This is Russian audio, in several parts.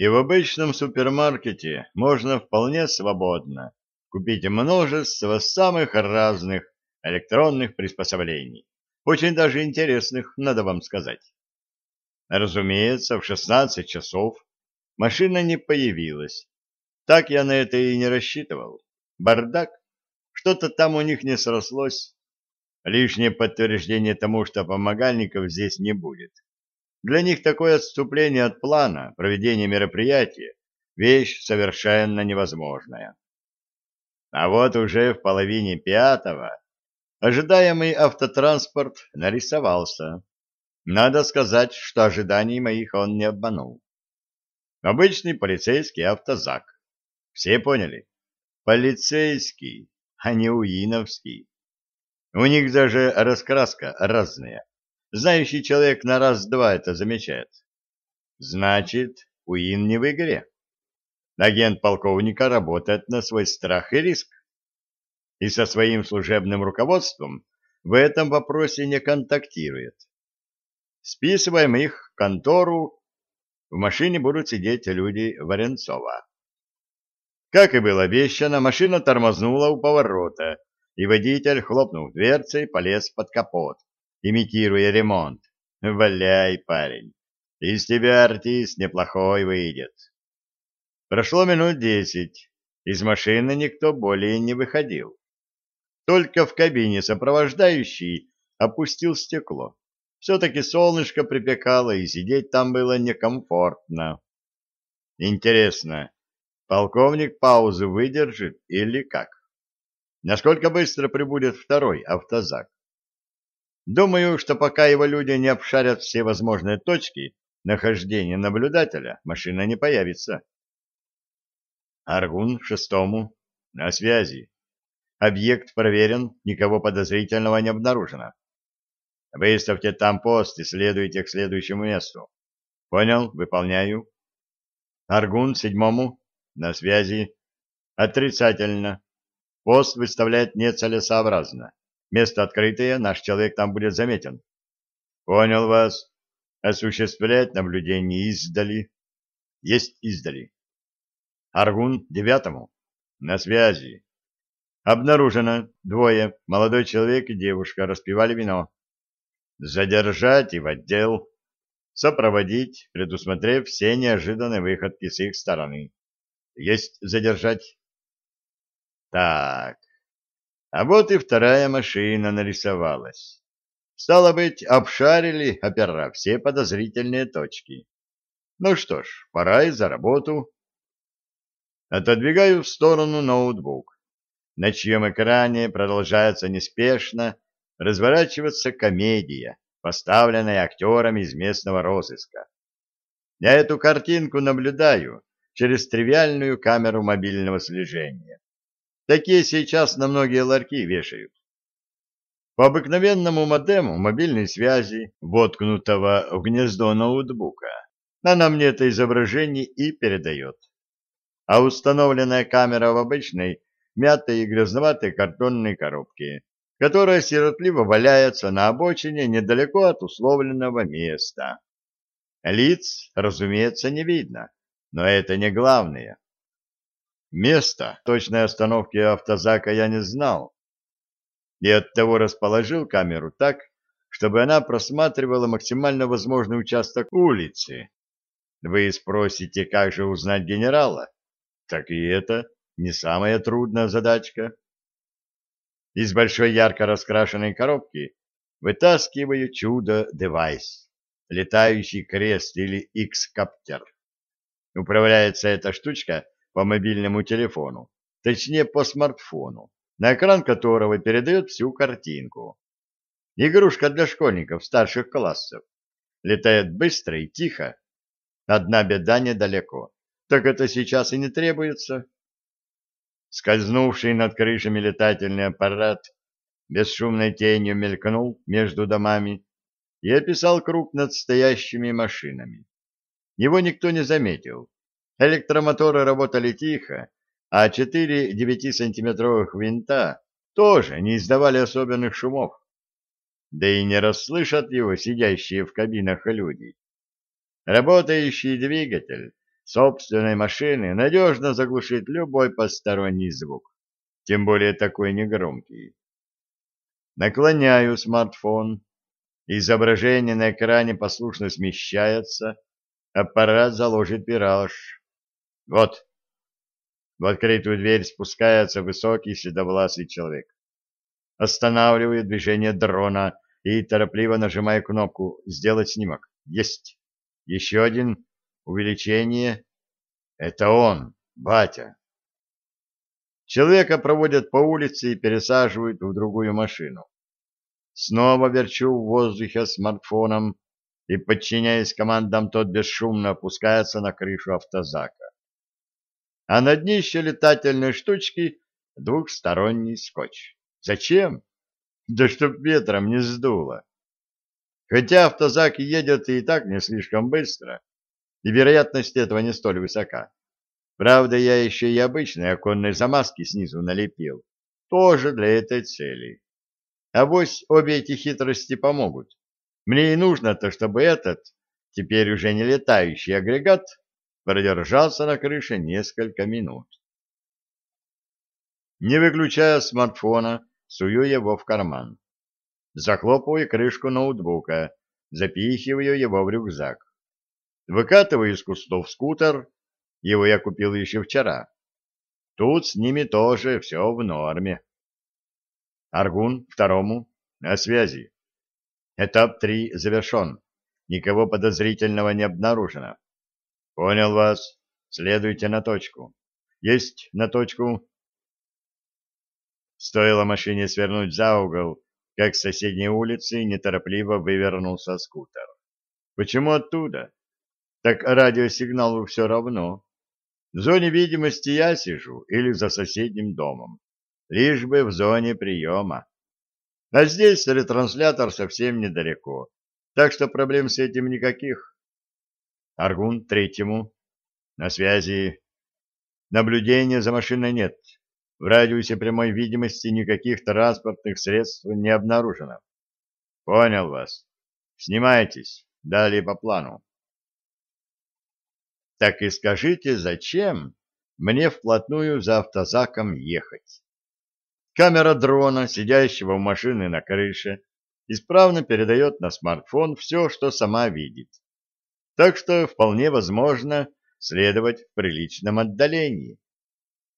И в обычном супермаркете можно вполне свободно купить множество самых разных электронных приспособлений. Очень даже интересных, надо вам сказать. Разумеется, в 16 часов машина не появилась. Так я на это и не рассчитывал. Бардак. Что-то там у них не срослось. Лишнее подтверждение тому, что помогальников здесь не будет. Для них такое отступление от плана проведения мероприятия – вещь совершенно невозможная. А вот уже в половине пятого ожидаемый автотранспорт нарисовался. Надо сказать, что ожиданий моих он не обманул. Обычный полицейский автозак. Все поняли? Полицейский, а не уиновский. У них даже раскраска разная. Знающий человек на раз-два это замечает. Значит, Уин не в игре. Агент полковника работает на свой страх и риск. И со своим служебным руководством в этом вопросе не контактирует. Списываем их в контору. В машине будут сидеть люди Варенцова. Как и было обещано, машина тормознула у поворота, и водитель, хлопнув дверцей, полез под капот, имитируя ремонт. «Валяй, парень, из тебя артист неплохой выйдет». Прошло минут десять, из машины никто более не выходил. Только в кабине сопровождающий опустил стекло. Все-таки солнышко припекало, и сидеть там было некомфортно. Интересно, полковник паузу выдержит или как? Насколько быстро прибудет второй автозак? Думаю, что пока его люди не обшарят все возможные точки нахождения наблюдателя, машина не появится. Аргун шестому. На связи. Объект проверен, никого подозрительного не обнаружено. Выставьте там пост и следуйте к следующему месту. Понял, выполняю. Аргун седьмому. На связи. Отрицательно. Пост выставлять нецелесообразно. Место открытое, наш человек там будет заметен. Понял вас. Осуществлять наблюдение издали. Есть издали. Аргун девятому. На связи. Обнаружено двое, молодой человек и девушка, распивали вино. Задержать и в отдел. Сопроводить, предусмотрев все неожиданные выходки с их стороны. Есть задержать. Так, а вот и вторая машина нарисовалась. Стало быть, обшарили опера все подозрительные точки. Ну что ж, пора и за работу. Отодвигаю в сторону ноутбук, на чьем экране продолжается неспешно разворачиваться комедия, поставленная актерами из местного розыска. Я эту картинку наблюдаю через тривиальную камеру мобильного слежения. Такие сейчас на многие ларьки вешают. По обыкновенному модему мобильной связи, воткнутого в гнездо ноутбука, она мне это изображение и передает. А установленная камера в обычной, мятой и грязноватой картонной коробке, которая сиротливо валяется на обочине недалеко от условленного места. Лиц, разумеется, не видно, но это не главное. Место точной остановки автозака я не знал, и оттого расположил камеру так, чтобы она просматривала максимально возможный участок улицы. Вы спросите, как же узнать генерала? Так и это не самая трудная задачка. Из большой ярко раскрашенной коробки вытаскиваю чудо-девайс, летающий крест или X-коптер. Управляется эта штучка по мобильному телефону, точнее по смартфону, на экран которого передает всю картинку. Игрушка для школьников старших классов. Летает быстро и тихо. Одна беда недалеко. Так это сейчас и не требуется. Скользнувший над крышами летательный аппарат бесшумной тенью мелькнул между домами и описал круг над стоящими машинами. Его никто не заметил. Электромоторы работали тихо, а четыре девятисантиметровых винта тоже не издавали особенных шумов. Да и не расслышат его сидящие в кабинах люди. Работающий двигатель собственной машины надежно заглушит любой посторонний звук, тем более такой негромкий. Наклоняю смартфон, изображение на экране послушно смещается, аппарат заложит вираж. Вот. В открытую дверь спускается высокий седовласый человек. Останавливаю движение дрона и торопливо нажимаю кнопку «Сделать снимок». Есть. Еще один. Увеличение. Это он, батя. Человека проводят по улице и пересаживают в другую машину. Снова верчу в воздухе смартфоном и, подчиняясь командам, тот бесшумно опускается на крышу автозака. А на днище летательной штучки двухсторонний скотч. Зачем? Да чтоб ветром не сдуло. Хотя автозак едет и так не слишком быстро, и вероятность этого не столь высока. Правда, я еще и обычные оконные замазки снизу налепил, тоже для этой цели. А вось обе эти хитрости помогут. Мне и нужно-то, чтобы этот, теперь уже не летающий агрегат, продержался на крыше несколько минут. Не выключая смартфона, сую его в карман. Захлопываю крышку ноутбука, запихиваю его в рюкзак. Выкатываю из кустов скутер, его я купил еще вчера. Тут с ними тоже все в норме. Аргун второму на связи. Этап три завершен. Никого подозрительного не обнаружено. Понял вас. Следуйте на точку. Есть на точку. Стоило машине свернуть за угол, как с соседней улицы неторопливо вывернулся скутер. Почему оттуда? Так радиосигналу все равно. В зоне видимости я сижу или за соседним домом, лишь бы в зоне приема. А здесь ретранслятор совсем недалеко, так что проблем с этим никаких. Аргун третьему. На связи. Наблюдения за машиной нет. В радиусе прямой видимости никаких транспортных средств не обнаружено. Понял вас. Снимайтесь. Далее по плану. Так и скажите, зачем мне вплотную за автозаком ехать? Камера дрона, сидящего в машине на крыше, исправно передает на смартфон все, что сама видит. Так что вполне возможно следовать в приличном отдалении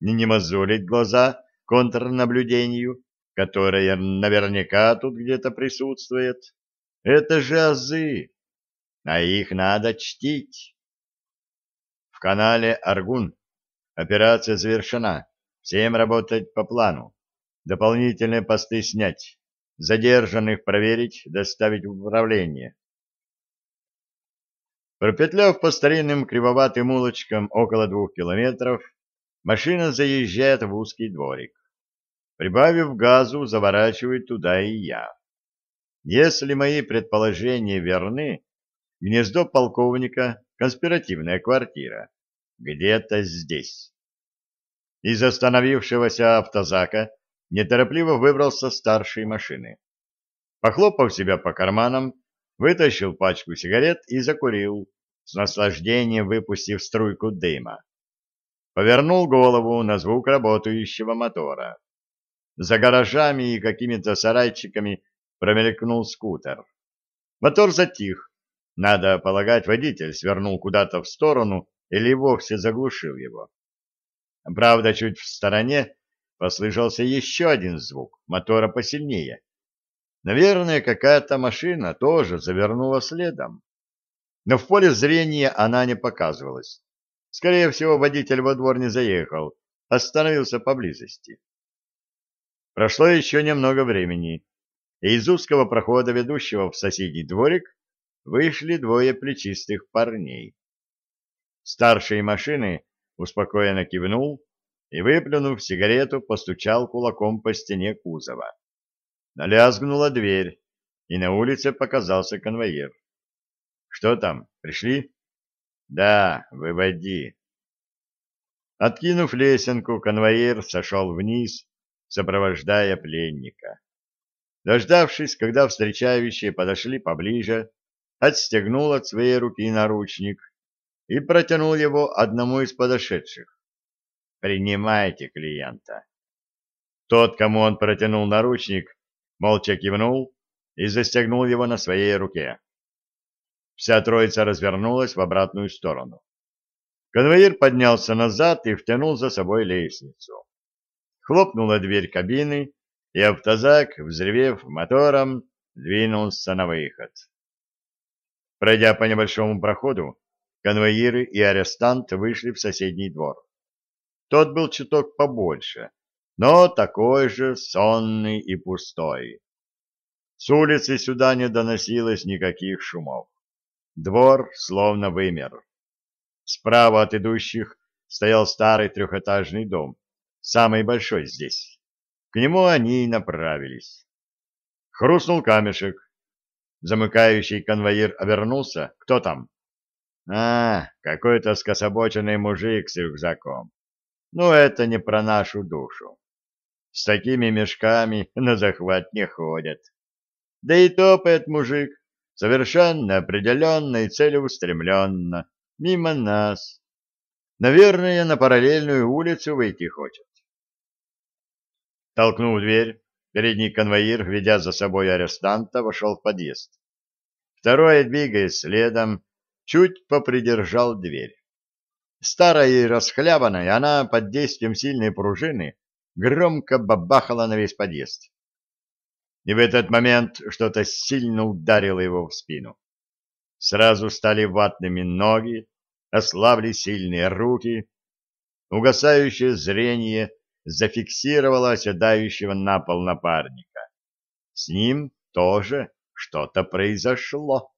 не мозолить глаза контрнаблюдению, которое наверняка тут где-то присутствует. Это же азы, а их надо чтить. В канале Аргун операция завершена. Всем работать по плану. Дополнительные посты снять. Задержанных проверить, доставить в управление. Пропетляв по старинным кривоватым улочкам около двух километров, Машина заезжает в узкий дворик. Прибавив газу, заворачивает туда и я. Если мои предположения верны, гнездо полковника — конспиративная квартира. Где-то здесь. Из остановившегося автозака неторопливо выбрался старший машины. Похлопав себя по карманам, вытащил пачку сигарет и закурил, с наслаждением выпустив струйку дыма повернул голову на звук работающего мотора. За гаражами и какими-то сарайчиками промелькнул скутер. Мотор затих. Надо полагать, водитель свернул куда-то в сторону или вовсе заглушил его. Правда, чуть в стороне послышался еще один звук, мотора посильнее. Наверное, какая-то машина тоже завернула следом. Но в поле зрения она не показывалась. Скорее всего, водитель во двор не заехал, остановился поблизости. Прошло еще немного времени, и из узкого прохода, ведущего в соседний дворик, вышли двое плечистых парней. Старший машины успокоенно кивнул и, выплюнув сигарету, постучал кулаком по стене кузова. Налязгнула дверь, и на улице показался конвоир. — Что там, пришли? Да, выводи. Откинув лесенку, конвоир сошел вниз, сопровождая пленника. Дождавшись, когда встречающие подошли поближе, отстегнул от своей руки наручник и протянул его одному из подошедших. «Принимайте клиента». Тот, кому он протянул наручник, молча кивнул и застегнул его на своей руке. Вся троица развернулась в обратную сторону. Конвоир поднялся назад и втянул за собой лестницу. Хлопнула дверь кабины, и автозак, взревев мотором, двинулся на выход. Пройдя по небольшому проходу, конвоиры и арестант вышли в соседний двор. Тот был чуток побольше, но такой же сонный и пустой. С улицы сюда не доносилось никаких шумов. Двор словно вымер. Справа от идущих стоял старый трехэтажный дом, самый большой здесь. К нему они и направились. Хрустнул камешек. Замыкающий конвоир обернулся. Кто там? А, какой-то скособоченный мужик с рюкзаком. Ну, это не про нашу душу. С такими мешками на захват не ходят. Да и топает мужик совершенно определенно и целеустремленно мимо нас. Наверное, на параллельную улицу выйти хочет. Толкнув дверь, передний конвоир, ведя за собой арестанта, вошел в подъезд. Второй, двигаясь следом, чуть попридержал дверь. Старая и расхлябанная, она под действием сильной пружины громко бабахала на весь подъезд. И в этот момент что-то сильно ударило его в спину. Сразу стали ватными ноги, ослабли сильные руки, угасающее зрение зафиксировало оседающего на пол напарника. С ним тоже что-то произошло.